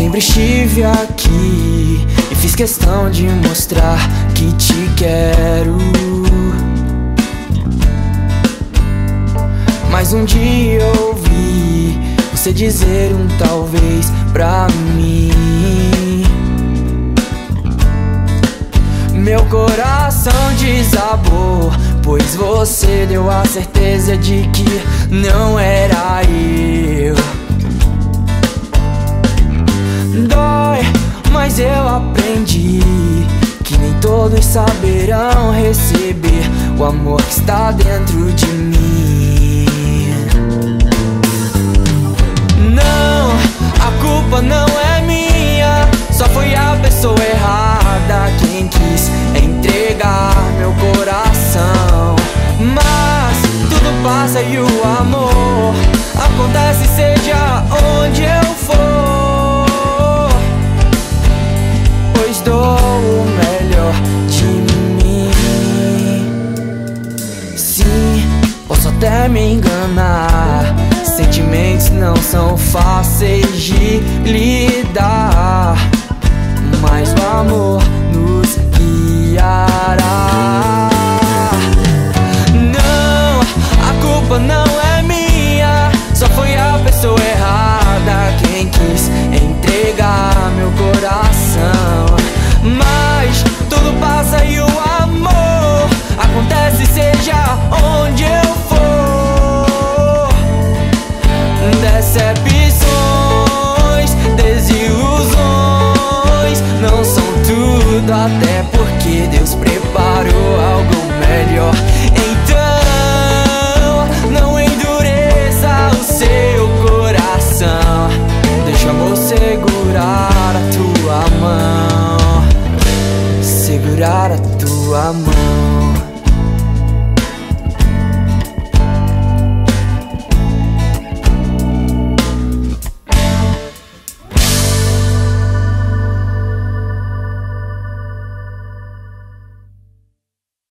Sempre estive aqui e fiz questão de mostrar que te quero. Mas um dia ouvi você dizer um talvez pra mim. Meu coração desabou, pois você deu a certeza de que não era eu. Aprendi que nem todos saberão receber o amor que está dentro de mim. Até me enganar. Sentimentos não são fáceis de lidar, mas o amor nos guiará. Não, a culpa não é até porque Deus preparou algo melhor. Então, não endureça o seu coração. Deixa amor segurar a tua mão, segurar a tua mão.